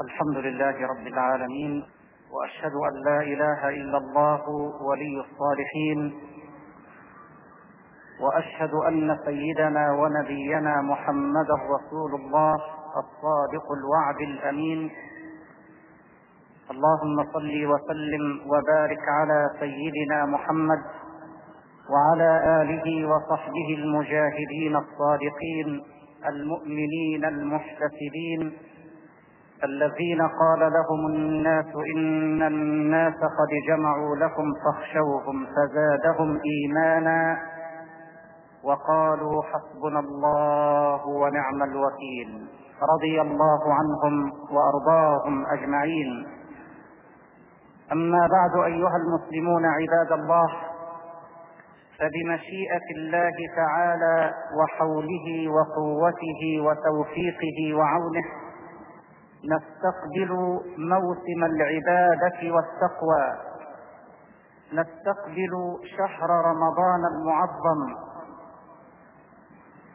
الحمد لله رب العالمين وأشهد أن لا إله إلا الله ولي الصالحين وأشهد أن سيدنا ونبينا محمدا رسول الله الصادق الوعد الأمين. اللهم صل وسلم وبارك على سيدنا محمد وعلى آله وصحبه المجاهدين الصادقين المؤمنين المحتسبين. الذين قال لهم الناس إن الناس قد جمعوا لكم فاخشوهم فزادهم إيمانا وقالوا حسبنا الله ونعم الوكيل. رضي الله عنهم وأرضاهم أجمعين. أما بعد أيها المسلمون عباد الله فبمشيئة الله تعالى وحوله وقوته وتوفيقه وعونه نستقبل موسم العبادة والتقوى. نستقبل شهر رمضان المعظم.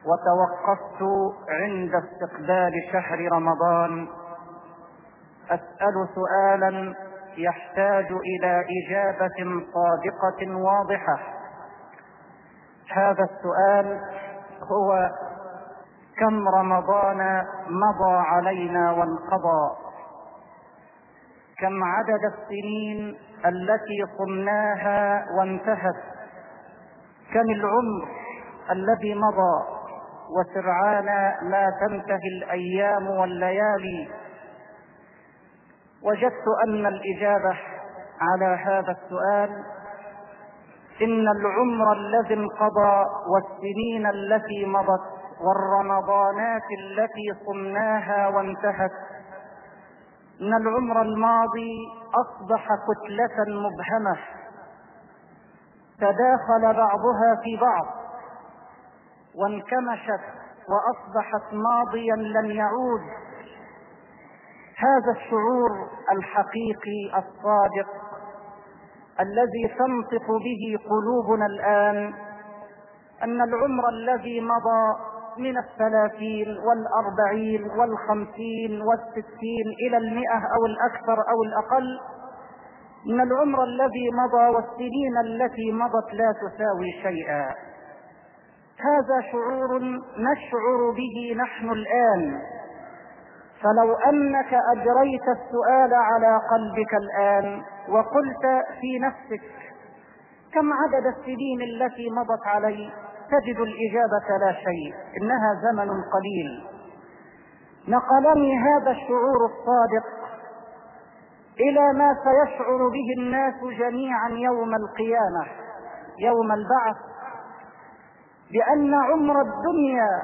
وتوقفت عند استقبال شهر رمضان. أسأل سؤالا يحتاج إلى إجابة صادقة واضحة. هذا السؤال هو كم رمضان مضى علينا وانقضى. كم عدد السنين التي صمناها وانتهت. كم العمر الذي مضى. وسرعان لا تنتهي الأيام والليالي. وجدت أن الإجابة على هذا السؤال إن العمر الذي انقضى والسنين التي مضت والرمضانات التي صمناها وانتهت. إن العمر الماضي أصبح كتلة مبهمة. تداخل بعضها في بعض. وانكمشت وأصبحت ماضيا لن يعود. هذا الشعور الحقيقي الصادق الذي تنطق به قلوبنا الآن أن العمر الذي مضى من الثلاثين والأربعين والخمسين والستين إلى المئة أو الأكثر أو الأقل من العمر الذي مضى والسنين التي مضت لا تساوي شيئا. هذا شعور نشعر به نحن الآن. فلو أنك أجريت السؤال على قلبك الآن وقلت في نفسك كم عدد السنين التي مضت علي؟ تجد الإجابة لا شيء إنها زمن قليل. نقلني هذا الشعور الصادق إلى ما سيشعر به الناس جميعا يوم القيامة يوم البعث بأن عمر الدنيا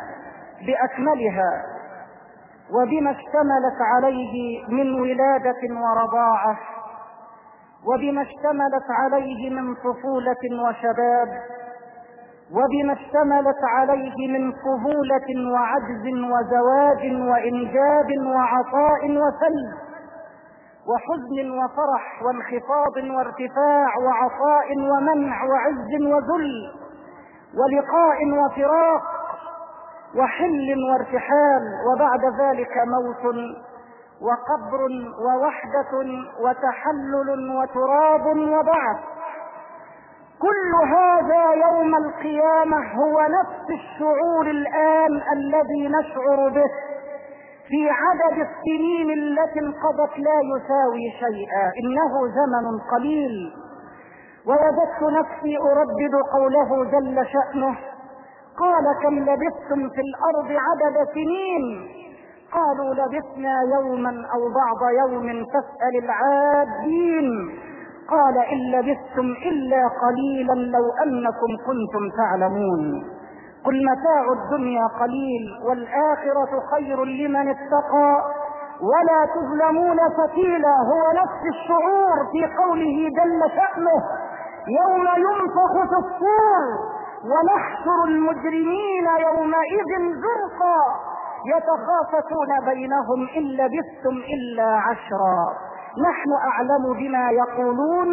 بأكملها وبما اشتملت عليه من ولادة ورضاعة وبما اشتملت عليه من طفولة وشباب وبما اشتملت عليه من قبولة وعجز وزواج وإنجاب وعطاء وسلب وحزن وفرح وانخفاض وارتفاع وعطاء ومنع وعز وذل ولقاء وفراق وحل وارتحال وبعد ذلك موت وقبر ووحدة وتحلل وتراب وبعث كل هذا يوم القيامة هو نفس الشعور الآن الذي نشعر به في عدد السنين التي انقضت لا يساوي شيئا. إنه زمن قليل. ووجدت نفسي أردد قوله جل شأنه قال كم لبثتم في الأرض عدد سنين؟ قالوا لبثنا يوما أو بعض يوم فاسأل العادين. قال إن لبثتم إلا قليلا لو أنكم كنتم تعلمون. قل متاع الدنيا قليل والآخرة خير لمن اتقى. ولا تظلمون فتيلا هو نفس الشعور في قوله جل شأنه. يوم ينفخ في الصور ونحشر المجرمين يومئذ زرقا. يتخافتون بينهم إن لبثتم إلا عشرا. نحن أعلم بما يقولون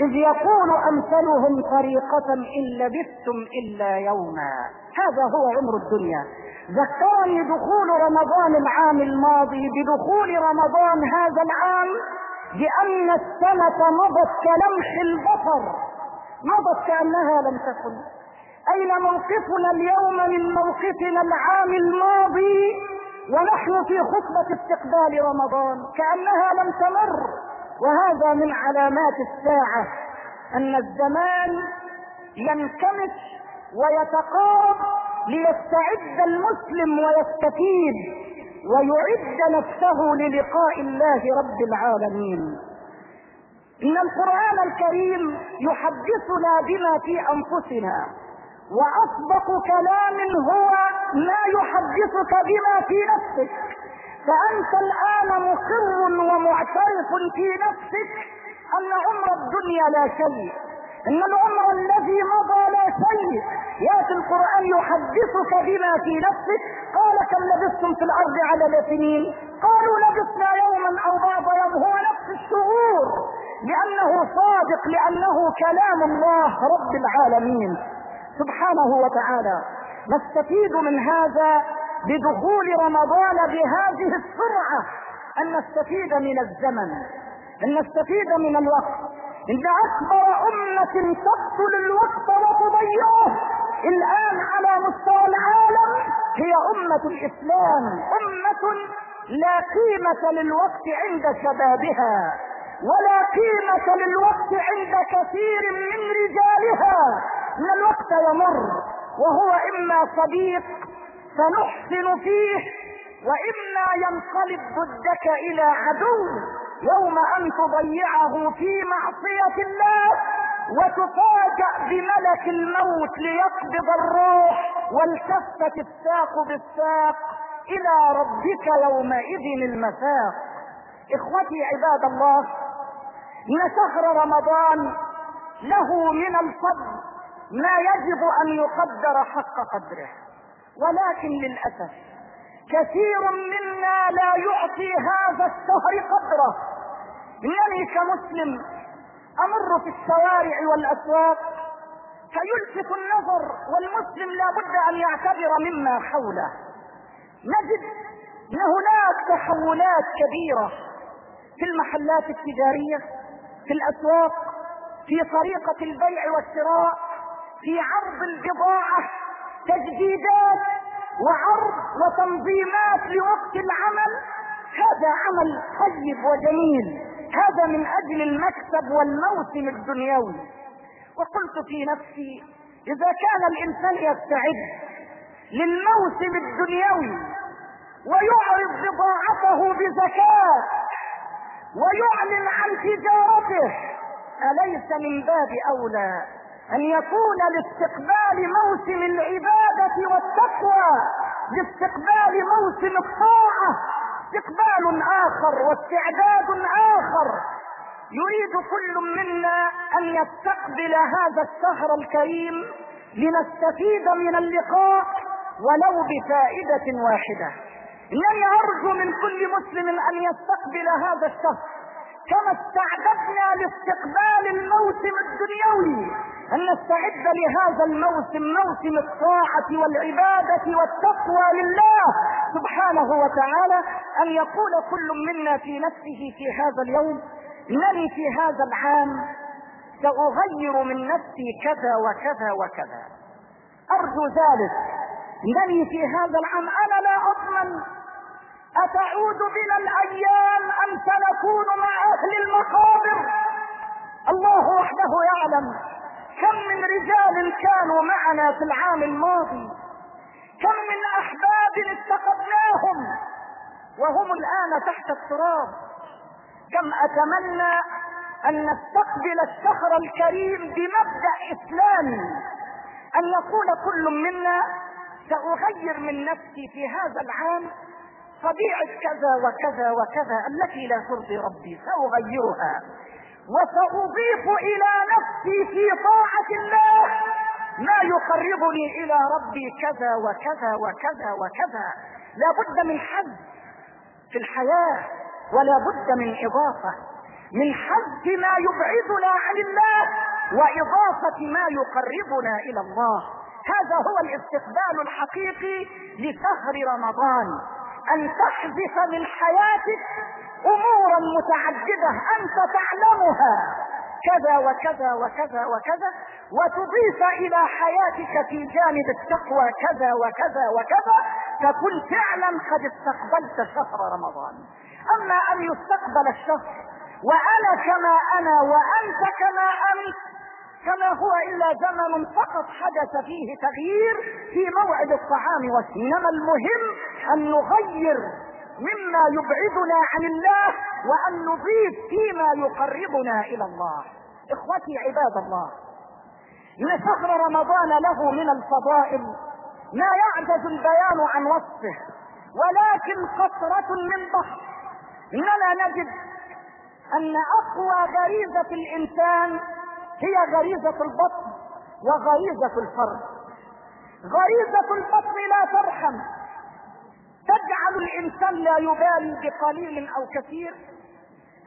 إذ يقول أمثلهم طريقة إن لبثتم إلا يوما. هذا هو عمر الدنيا. ذكرني دخول رمضان العام الماضي. بدخول رمضان هذا العام بأن السنة مضت كلمح البصر. مضت كأنها لم تكن. أين موقفنا اليوم من موقفنا العام الماضي؟ ونحن في خطبة استقبال رمضان كأنها لم تمر وهذا من علامات الساعة أن الزمان ينكمش ويتقارب ليستعد المسلم ويستفيد ويعد نفسه للقاء الله رب العالمين. إن القرآن الكريم يحدثنا بما في أنفسنا وأصدق كلام هو ما يحدثك بما في نفسك. فأنت الآن مقر ومعترف في نفسك أن عمر الدنيا لا شيء إن العمر الذي مضى لا شيء. ياتي القرآن يحدثك بما في نفسك. قال كم لبثتم في الأرض عدد سنين؟ قالوا لبثنا يوما أو بعض يوم. هو نفس الشهور لأنه صادق لأنه كلام الله رب العالمين. سبحانه وتعالى. نستفيد من هذا بدخول رمضان بهذه السرعة. أن نستفيد من الزمن. أن نستفيد من الوقت. إن أكبر أمة تقتل الوقت وتضيعه. الآن على مستوى العالم هي أمة الإسلام. أمة لا قيمة للوقت عند شبابها. ولا قيمة للوقت عند كثير من رجالها. أن الوقت يمر وهو إما صديق سنحسن فيه وإما ينقلب ضدك إلى عدو يوم أن تضيعه في معصية الله وتفاجأ بملك الموت ليقبض الروح والتفت الساق بالساق إلى ربك يومئذ المساق. إخوتي عباد الله إن شهر رمضان له من الفضل ما يجب أن يقدر حق قدره. ولكن للأسف كثير منا لا يعطي هذا الشهر قدره. إنني كمسلم أمر في الشوارع والأسواق فيلفت النظر والمسلم لا بد أن يعتبر مما حوله. نجد إن هناك تحولات كبيرة في المحلات التجارية في الأسواق في طريقة البيع والشراء في عرض البضاعة تجديدات وعرض وتنظيمات لوقت العمل. هذا عمل طيب وجميل. هذا من أجل المكسب والموسم الدنيوي. وقلت في نفسي إذا كان الإنسان يستعد للموسم الدنيوي ويعرض بضاعته بزكاة ويعلن عن تجارته أليس من باب أولى؟ أن يكون لاستقبال موسم العبادة والتقوى لاستقبال موسم الطاعة استقبال آخر واستعداد آخر. يريد كل منا أن يستقبل هذا الشهر الكريم لنستفيد من اللقاء ولو بفائدة واحدة. إنني أرجو من كل مسلم أن يستقبل هذا الشهر. كما استعددنا لاستقبال الموسم الدنيوي أن نستعد لهذا الموسم موسم الطاعة والعبادة والتقوى لله سبحانه وتعالى أن يقول كل منا في نفسه في هذا اليوم إنني في هذا العام سأغير من نفسي كذا وكذا وكذا. أرجو ذلك إنني في هذا العام أنا لا أضمن أتعود بنا الأيام أم سنكون مع أهل المقابر. الله وحده يعلم كم من رجال كانوا معنا في العام الماضي كم من أحباب افتقدناهم وهم الآن تحت التراب. كم أتمنى أن نستقبل الشهر الكريم بمبدأ إسلامي أن يقول كل منا سأغير من نفسي في هذا العام طبيعة كذا وكذا وكذا التي لا ترضي ربي سأغيرها. وسأضيف إلى نفسي في طاعة الله ما يقربني إلى ربي كذا وكذا وكذا وكذا. لا بد من حد في الحياة ولا بد من إضافة. من حذف ما يبعدنا عن الله وإضافة ما يقربنا إلى الله. هذا هو الاستقبال الحقيقي لشهر رمضان. أن تحذف من حياتك أمورا متعددة أنت تعلمها. كذا وكذا وكذا وكذا وتضيف إلى حياتك في جانب التقوى. كذا وكذا وكذا تكون فعلا قد استقبلت شهر رمضان. أما أن يستقبل الشهر وأنا كما أنا وأنت كما أنت كما هو إلا زمن فقط حدث فيه تغيير في موعد الطعام وإنما المهم أن نغير مما يبعدنا عن الله وأن نضيف فيما يقربنا إلى الله. إخوتي عباد الله ان شهر رمضان له من الفضائل ما يعجز البيان عن وصفه ولكن قطرة من بحر اننا نجد أن أقوى غريزة الإنسان هي غريزة البطن وغريزة الفرد غريزة البطن لا ترحم. تجعل الإنسان لا يبالي بقليل أو كثير.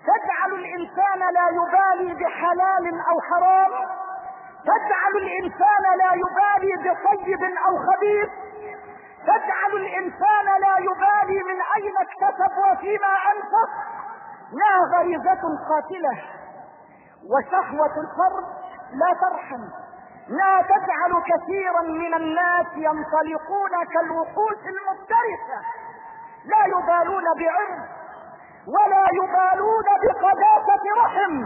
تجعل الإنسان لا يبالي بحلال أو حرام. تجعل الإنسان لا يبالي بطيب أو خبيث. تجعل الإنسان لا يبالي من أين اكتسب وفيما أنفق. لا غريزة قاتلة؟ وشهوة الفرد لا ترحم. لا تجعل كثيرا من الناس ينطلقون كالوحوش المفترسة. لا يبالون بعرض ولا يبالون بقداسة رحم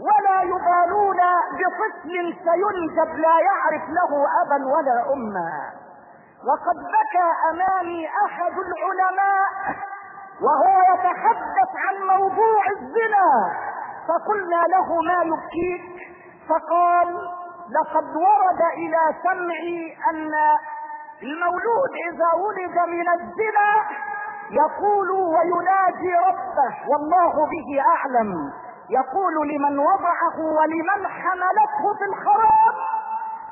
ولا يبالون بطفل سينجب لا يعرف له ابا ولا اما. وقد بكى أمامي أحد العلماء وهو يتحدث عن موضوع الزنا. فقلنا له ما يبكيك؟ فقال لقد ورد إلى سمعي أن المولود إذا ولد من الزنا يقول وينادي ربه والله به أعلم. يقول لمن وضعه ولمن حملته في الخراب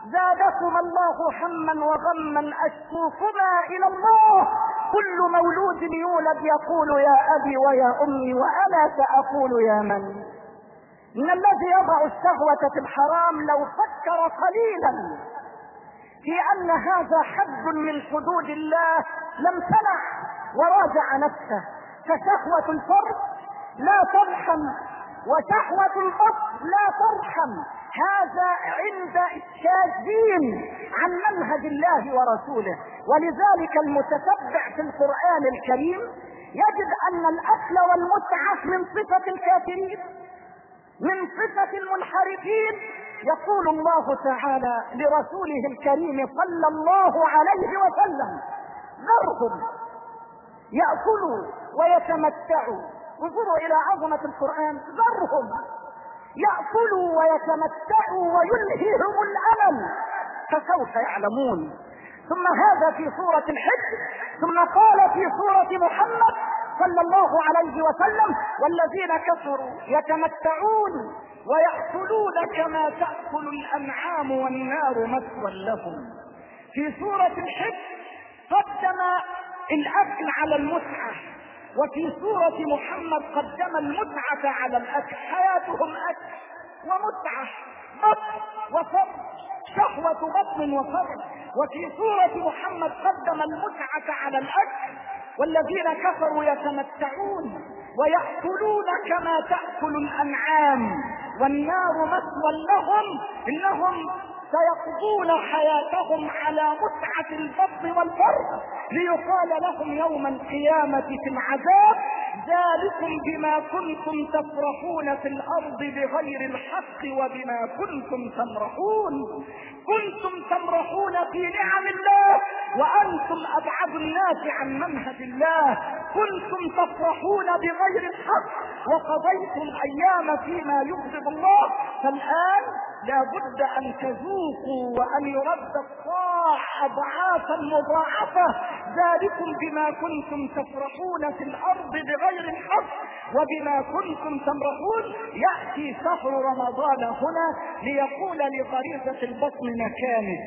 زادكم الله هما وغما أشكوكما إلى الله. كل مولود يولد يقول يا أبي ويا أمي وأنا ساقول يا من؟ إن الذي يضع الشهوة في الحرام لو فكر قليلا في أن هذا حد من حدود الله لم تنع وراجع نفسه. فشهوة الفرد لا ترحم وشهوة البطن لا ترحم. هذا عند الشاذين عن منهج الله ورسوله. ولذلك المتتبع في القرآن الكريم يجد أن الأكل والمتعة من صفة الكافرين. من صفة المنحرفين يقول الله تعالى لرسوله الكريم صلى الله عليه وسلم ذرهم يأكلوا ويتمتعوا. انظروا إلى عظمة القرآن ذرهم يأكلوا ويتمتعوا ويلهيهم الألم فسوف يعلمون. ثم هذا في سورة الحج ثم قال في سورة محمد صلى الله عليه وسلم والذين كفروا يتمتعون ويأكلون كما تأكل الأنعام والنار مثوى لهم. في سورة الحج قدم الأكل على المتعة وفي سورة محمد قدم المتعة على الأكل. حياتهم أكل ومتعة بطن وفرد شهوة بطن وفرد وفي سورة محمد قدم المتعة على الأكل والذين كفروا يتمتعون ويأكلون كما تأكل الأنعام والنار مثوى لهم إنهم سيقضون حياتهم على متعة البطن والفرد ليقال لهم يوم القيامة في العذاب ذلكم بما كنتم تفرحون في الأرض بغير الحق وبما كنتم تمرحون. كنتم تمرحون في نعم الله وأنتم أبعد الناس عن منهج الله. كنتم تفرحون بغير الحق وقضيتم أيام فيما يغضب الله. فالآن لا بد أن تذوقوا وأن يرد الصاع أضعافا مضاعفة. ذلكم بما كنتم تفرحون في الأرض بغير الحق وبما كنتم تمرحون. يأتي شهر رمضان هنا ليقول لغريزة البطن مكانه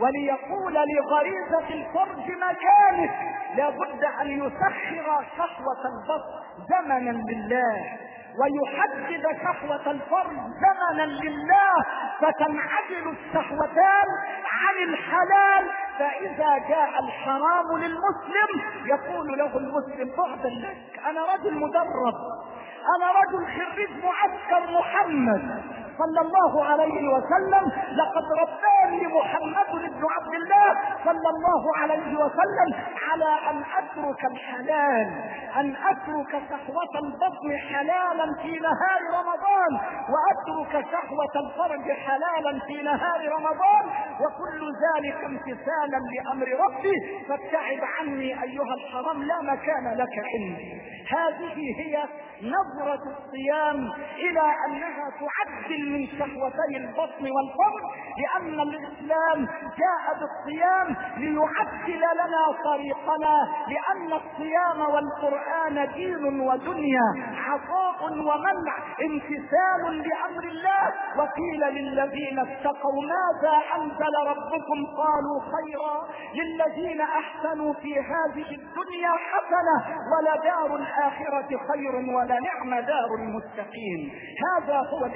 وليقول لغريزة الفرج مكانه. لابد أن يسخر شهوة البطن زمنا لله. ويحدد شهوة الفرد زمنا لله فتنعدل الشهوتان عن الحلال فإذا جاء الحرام للمسلم يقول له المسلم بعدا لك أنا رجل مدرب أنا رجل خريج معسكر محمد. صلى الله عليه وسلم لقد رباني محمد بن عبد الله صلى الله عليه وسلم على أن أترك الحلال أن أترك شهوة البطن حلالا في نهار رمضان وأترك شهوة الفرج حلالا في نهار رمضان وكل ذلك امتثالا لأمر ربي فابتعد عني أيها الحرام لا مكان لك عندي. هذه هي نظرة الصيام إلى أنها تعدل من شهوتي البطن والفرج لأن الإسلام جاء بالصيام ليعدل لنا طريقنا لأن الصيام والقرآن دين ودنيا عطاء ومنع امتثال لأمر الله. وقيل للذين اتقوا ماذا أنزل ربكم؟ قالوا خيرا للذين أحسنوا في هذه الدنيا حسنة ولدار الآخرة خير ولنعم دار المتقين. هذا هو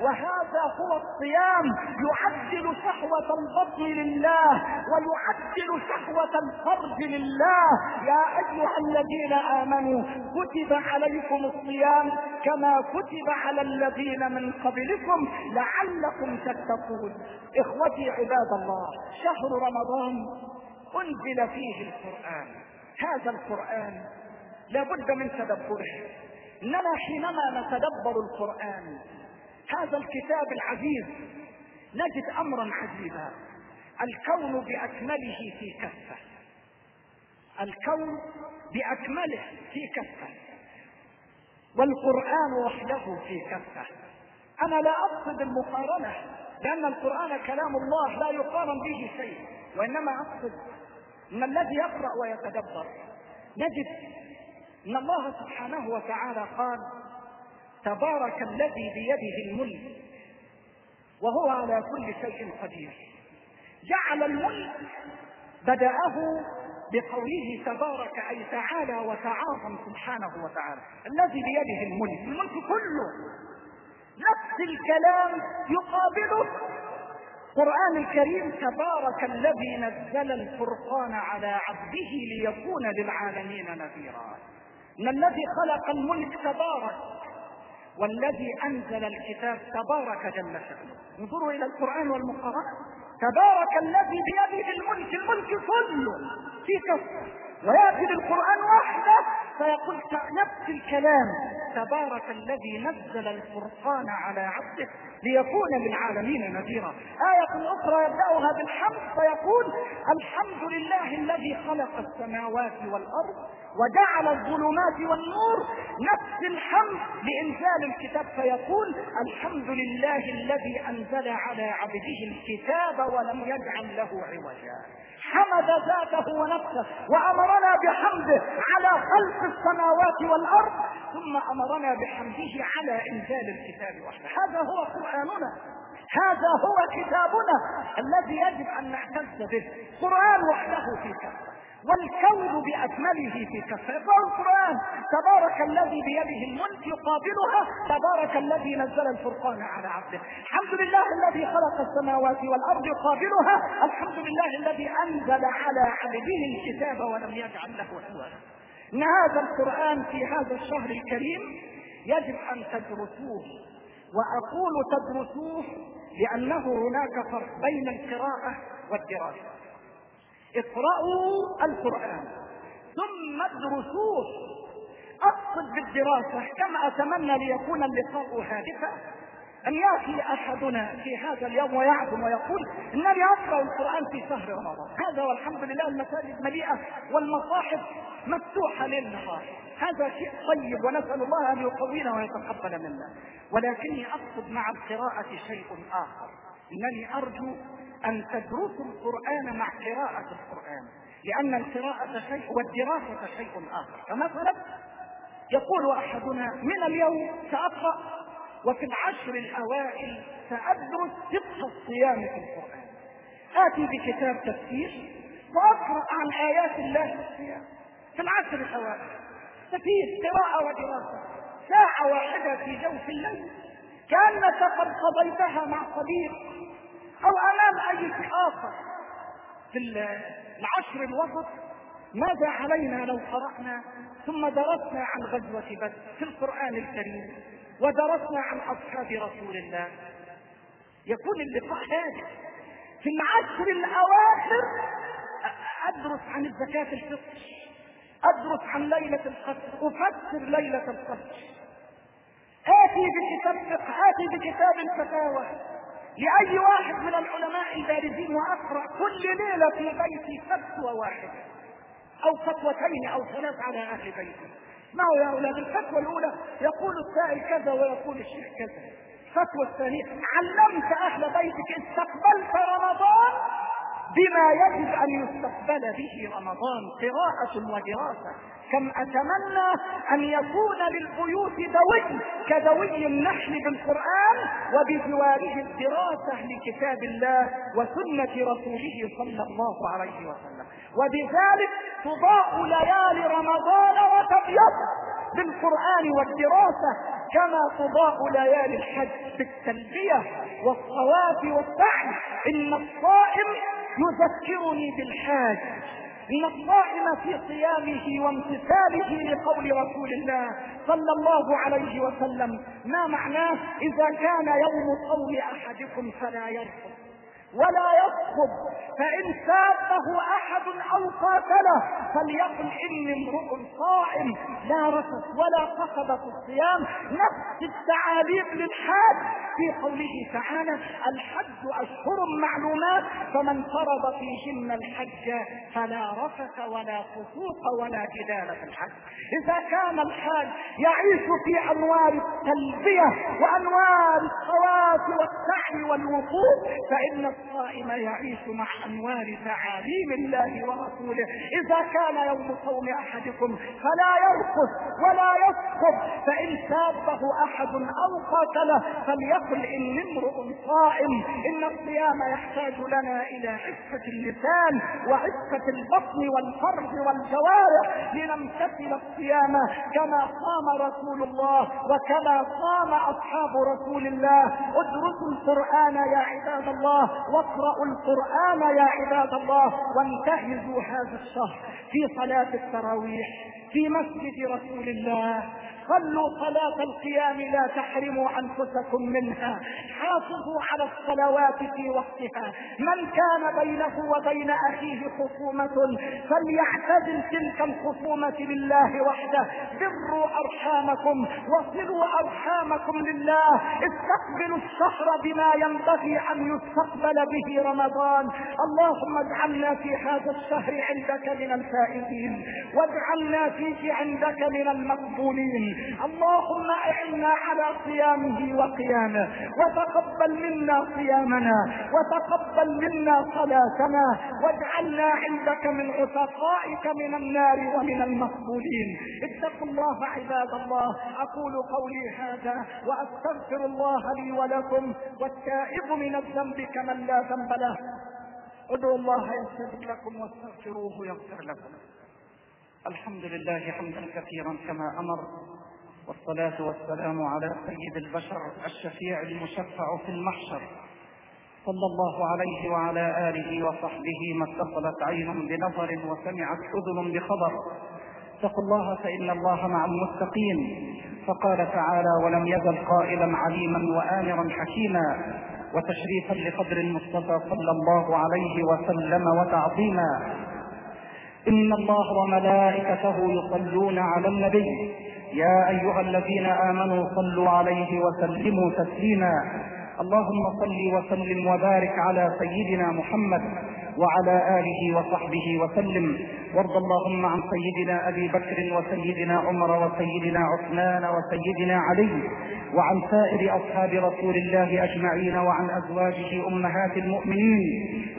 وهذا هو الصيام يعدل شهوة البطن لله ويعدل شهوة الفرج لله. يا أيها الذين آمنوا كتب عليكم الصيام كما كتب على الذين من قبلكم لعلكم تتقون. إخوتي عباد الله شهر رمضان أنزل فيه القرآن. هذا القرآن لابد من تدبره. إننا حينما نتدبر القرآن هذا الكتاب العزيز. نجد امرا عجيبا. الكون بأكمله في كفه. الكون بأكمله في كفه. والقرآن وحده في كفه. أنا لا أقصد المقارنة لأن القرآن كلام الله لا يقارن به شيء وإنما أقصد أن الذي يقرأ ويتدبر. نجد أن الله سبحانه وتعالى قال تبارك الذي بيده الملك وهو على كل شيء قدير. جعل الملك بدأه بقوله تبارك أي تعالى وتعاظم سبحانه وتعالى. الذي بيده الملك الملك كله نفس الكلام يقابله. القرآن الكريم تبارك الذي نزل الفرقان على عبده ليكون للعالمين نذيرا. إن الذي خلق الملك تبارك والذي أنزل الكتاب تبارك جل شأنه. انظروا إلى القرآن والمقارنه تبارك الذي بيده الملك الملك كله في كفه ويأتي بالقرآن وحده فيقول نفس الكلام. تبارك الذي نزل الفرقان على عبده. ليكون للعالمين نذيرا. آية أخرى يبدأها بالحمد فيقول الحمد لله الذي خلق السماوات والأرض وجعل الظلمات والنور. نفس الحمد لإنزال الكتاب فيقول الحمد لله الذي أنزل على عبده الكتاب ولم يجعل له عوجا. حمد ذاته ونفسه وأمرنا بحمده على خلق السماوات والأرض ثم أمرنا بحمده على إنزال الكتاب وحده. هذا هو قرآننا. هذا هو كتابنا الذي يجب أن نعتز به. قرآن وحده في كتاب والكون بأكمله في كفه. اقرأوا القرآن. تبارك الذي بيده الملك يقابلها. تبارك الذي نزل الفرقان على عبده. الحمد لله الذي خلق السماوات والأرض يقابلها. الحمد لله الذي أنزل على عبده الكتاب ولم يجعل له عوجا إن هذا القرآن في هذا الشهر الكريم يجب أن تدرسوه. وأقول تدرسوه لأنه هناك فرق بين القراءة والدراسة. اقرأوا القرآن ثم ادرسوه. أقصد بالدراسة كما أتمنى ليكون اللقاء هادفا أن يأتي أحدنا في هذا اليوم ويعزم ويقول إنني أقرأ القرآن في شهر رمضان. هذا والحمد لله المساجد مليئة والمصاحف مفتوحة ليل نهار هذا شيء طيب ونسأل الله أن يقوينا ويتقبل منا. ولكني أقصد مع القراءه شيء آخر. إنني أرجو أن تدرسوا القرآن مع قراءة القرآن. لأن القراءة شيء والدراسة شيء آخر. فمثلا يقول أحدنا من اليوم سأقرأ وفي العشر الأوائل سأدرس فقه الصيام في القرآن. آتي بكتاب تفسير وأقرأ عن آيات الله في الصيام. في العشر الأوائل. ففيه قراءة ودراسة. ساعة واحدة في جوف الليل. كأنك قد قضيتها مع صديق أو أمام أي شيء آخر في العشر الوسط ماذا علينا لو قرأنا؟ ثم درسنا عن غزوة بدر في القرآن الكريم ودرسنا عن أصحاب رسول الله. يكون اللقاء هذا في العشر الأواخر أدرس عن الزكاة الفطر. أدرس عن ليلة القدر أفسر ليلة القدر. آتي بكتاب فقه آتي بكتاب الفتاوى. لأي واحد من العلماء البارزين وأقرأ كل ليلة في بيتي فتوى واحدة أو فتوتين أو ثلاث على أهل بيتي. ما هو يا أولاد؟ الفتوى الأولى يقول السائل كذا ويقول الشيخ كذا. الفتوى الثانية علمت أهل بيتك استقبلت رمضان؟ بما يجب أن يستقبل به رمضان قراءة ودراسة. كم أتمنى أن يكون للبيوت دوي كدوي النحل بالقرآن وبجواره الدراسة لكتاب الله وسنة رسوله صلى الله عليه وسلم. وبذلك تضاء ليالي رمضان وتبيض بالقرآن والدراسة كما تضاء ليالي الحج بالتلبية والصواب والسعي. إن الصائم يذكرني بالحاج إن الصائم في صيامه وامتثاله لقول رسول الله صلى الله عليه وسلم ما معناه إذا كان يوم صوم أحدكم فلا يرفض ولا يسخط فإن سابه أحد أو قاتله فليقل إني امرؤ صائم لا رفث ولا قصد في الصيام. نفس التعاليم للحاج في قوله تعالى الحج أشهر معلومات فمن فرض فيهن الحج فلا رفث ولا فسوق ولا جدال في الحج. إذا كان الحاج يعيش في أنوار التلبية وأنوار الصلاة والسعي والوقوف فإن الصائم يعيش مع أنوار تعاليم الله ورسوله. إذا كان يوم صوم أحدكم فلا يرقص ولا يسقط فإن سابه أحد أو قاتله فليقل إني امرؤ صائم. إن الصيام يحتاج لنا إلى عفة اللسان وعفة البطن والفرج والجوارح لنمتثل الصيام كما صام رسول الله وكما صام أصحاب رسول الله. ادرسوا القرآن يا عباد الله واقرأوا القرآن يا عباد الله وانتهزوا هذا الشهر في صلاة التراويح في مسجد رسول الله. صلوا صلاة القيام لا تحرموا أنفسكم منها. حافظوا على الصلوات في وقتها. من كان بينه وبين أخيه خصومة فليعتزل تلك الخصومة لله وحده. بروا أرحامكم وصلوا أرحامكم لله. استقبلوا الشهر بما ينبغي أن يستقبل به رمضان. اللهم اجعلنا في هذا الشهر عندك من الفائزين. واجعلنا فيه عندك من المقبولين. اللهم أعنا على صيامه وقيامه. وتقبل منا صيامنا وتقبل منا صلاتنا. واجعلنا عندك من عتقائك من النار ومن المقبولين. اتقوا الله عباد الله. أقول قولي هذا وأستغفر الله لي ولكم. والتائب من الذنب كمن لا ذنب له. ادعوا الله يستجب لكم واستغفروه يغفر لكم. الحمد لله حمدا كثيرا كما أمر. والصلاة والسلام على سيد البشر الشفيع المشفع في المحشر. صلى الله عليه وعلى آله وصحبه ما اتصلت عين بنظر وسمعت أذن بخبر. اتقوا الله فإن الله مع المتقين. فقال تعالى ولم يزل قائلا عليما وآمرا حكيما وتشريفا لقدر المصطفى صلى الله عليه وسلم وتعظيما. إن الله وملائكته يصلون على النبي. يا أيها الذين آمنوا صلوا عليه وسلموا تسليما. اللهم صل وسلم وبارك على سيدنا محمد وعلى آله وصحبه وسلم. وارض اللهم عن سيدنا أبي بكر وسيدنا عمر وسيدنا عثمان وسيدنا علي وعن سائر أصحاب رسول الله أجمعين وعن أزواجه أمهات المؤمنين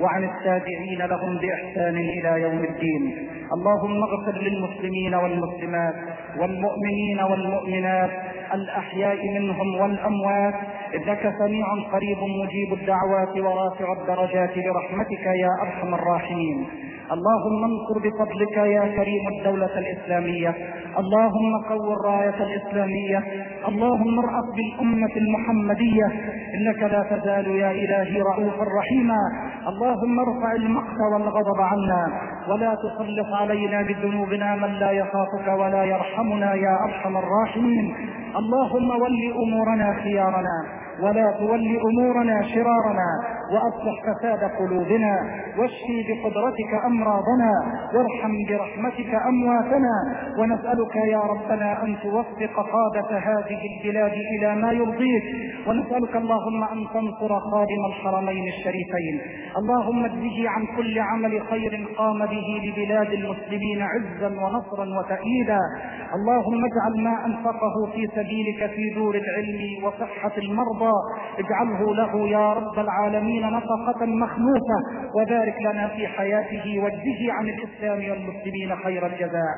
وعن التابعين لهم بإحسان إلى يوم الدين. اللهم اغفر للمسلمين والمسلمات والمؤمنين والمؤمنات الأحياء منهم والأموات. إنك سميع قريب مجيب الدعوات ورافع الدرجات برحمتك يا أرحم الراحمين. اللهم انصر بفضلك يا كريم الدولة الإسلامية. اللهم قو الراية الإسلامية. اللهم ارأف بالأمة المحمدية. إنك لا تزال يا إلهي رؤوفا رحيما. اللهم ارفع المقت والغضب عنا. ولا تسلط علينا بذنوبنا من لا يخافك ولا يرحمنا يا أرحم الراحمين. اللهم ول أمورنا خيارنا. ولا تول أمورنا شرارنا. وأصلح فساد قلوبنا واشفي بقدرتك أمراضنا وارحم برحمتك أمواتنا ونسألك يا ربنا أن توفق قادة هذه البلاد إلى ما يرضيك ونسألك اللهم أن تنصر خادم الحرمين الشريفين. اللهم اجزه عن كل عمل خير قام به لبلاد المسلمين عزا ونصرا وتأييدا. اللهم اجعل ما أنفقه في سبيلك في دور العلم وصحة المرضى اجعله له يا رب العالمين نفقة مخلوفة وبارك لنا في حياته واجزه عن الإسلام والمسلمين خير الجزاء.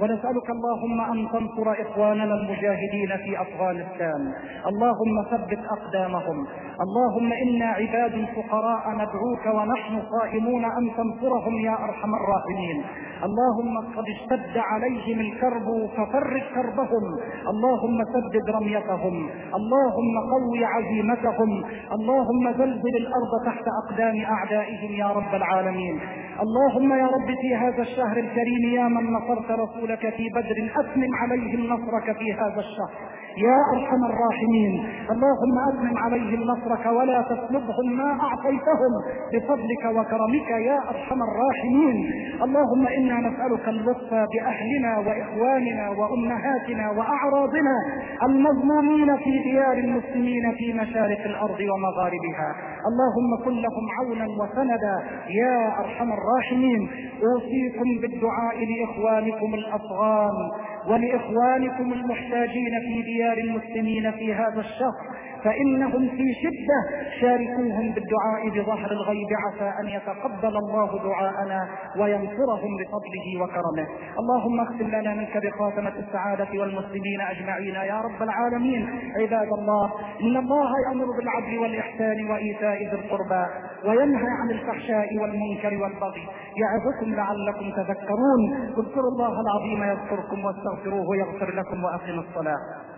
ونسألك اللهم أن تنصر إخواننا المجاهدين في أفغانستان. اللهم ثبت أقدامهم. اللهم إنا عباد فقراء ندعوك ونحن صائمون أن تنصرهم يا أرحم الراحمين. اللهم قد اشتد عليهم الكرب ففرج كربهم. اللهم سدد رميتهم. اللهم قو عزيمتهم. اللهم زلزل الأرض تحت أقدام أعدائهم يا رب العالمين. اللهم يا رب في هذا الشهر الكريم يا من نصرت رسولك في بدر أتمم عليهم نصرك في هذا الشهر. يا أرحم الراحمين اللهم أتمم عليهم نصرك ولا تسلبهم ما أعطيتهم بفضلك وكرمك يا أرحم الراحمين. اللهم إنا نسألك اللطف بأهلنا وإخواننا وأمهاتنا وأعراضنا المظلومين في ديار المسلمين في مشارق الأرض ومغاربها. اللهم كن لهم عونا وسندا يا أرحم الراحمين. أوصيكم بالدعاء لإخوانكم الافغان ولإخوانكم المحتاجين في ديار المسلمين في هذا الشهر فإنهم في شدة شاركوهم بالدعاء بظهر الغيب. عسى أن يتقبل الله دعاءنا وينصرهم بفضله وكرمه. اللهم اختم لنا منك بخاتمة السعادة والمسلمين أجمعين. يا رب العالمين عباد الله إن الله يأمر بالعدل والإحسان وإيتاء ذي القربى وينهى عن الفحشاء والمنكر والبغي يعظكم لعلكم تذكرون. اذكروا الله العظيم يذكركم واستغفروه يغفر لكم وأقيموا الصلاة.